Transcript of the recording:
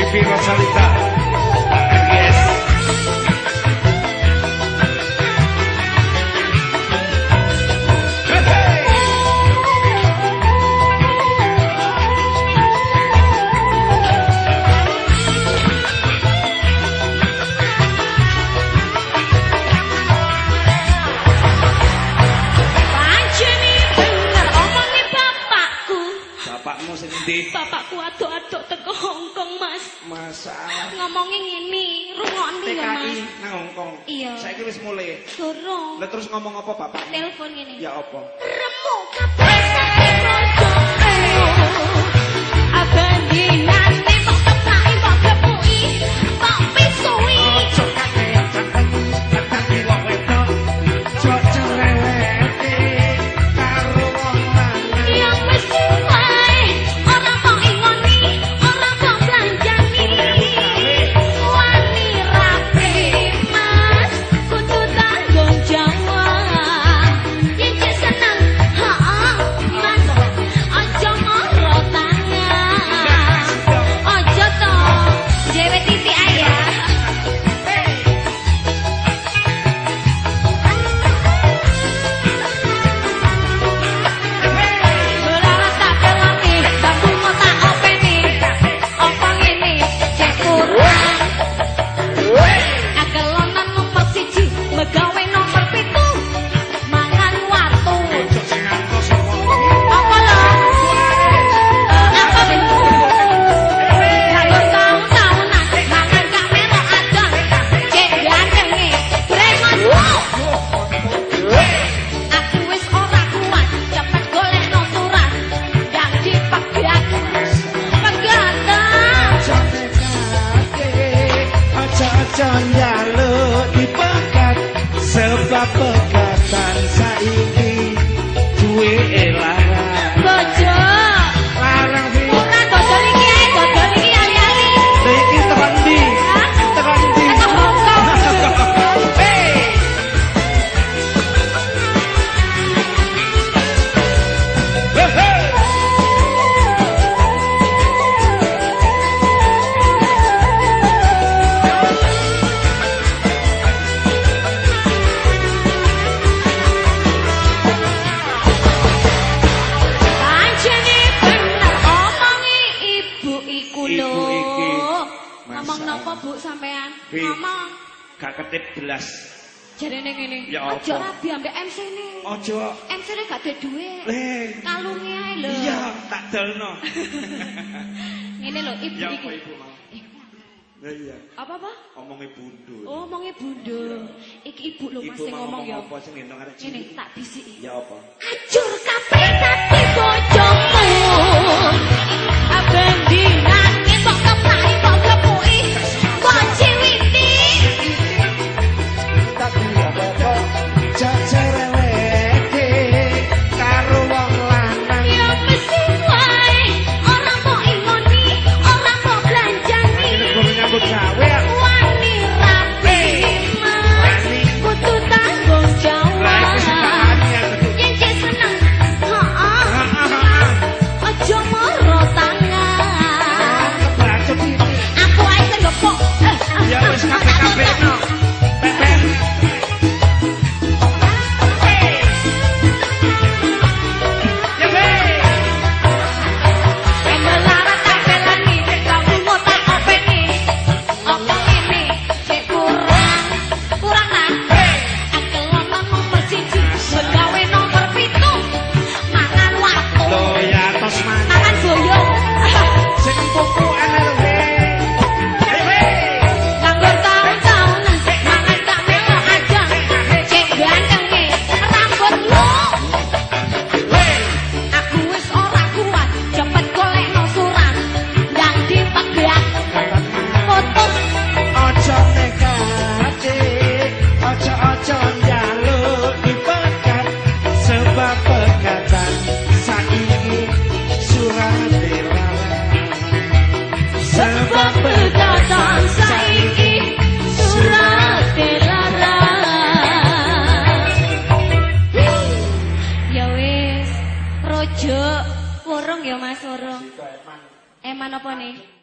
Vivi Rosalita. Bapakmu sendiri. Bapak aduk-aduk teko Hongkong, Mas. Masa. Ngomongnya ngene, rungokne ya, Mas. TKI nang Hongkong. Iya. Saiki wis mulai. Durung. Lah terus ngomong apa, Bapak? Telepon ngene. Ya apa? Rem Yeah. sampean ngomong. Gak ketip belas. Jarene ngene. Ya Aja rabi ambek MC ini, MC ini gak ada duit. Le. Kalunge lho. Iya, tak delno. ini lho ibu ya. Ibu, eh, iya. Apa apa? Omonge bundul. Oh, omonge bundul. Iya. Iki ibu lo masih ngomong ya. Ibu ngomong apa ini tak bisiki. Ya apa? Hancur kabeh tapi bojo. en mano ponéis.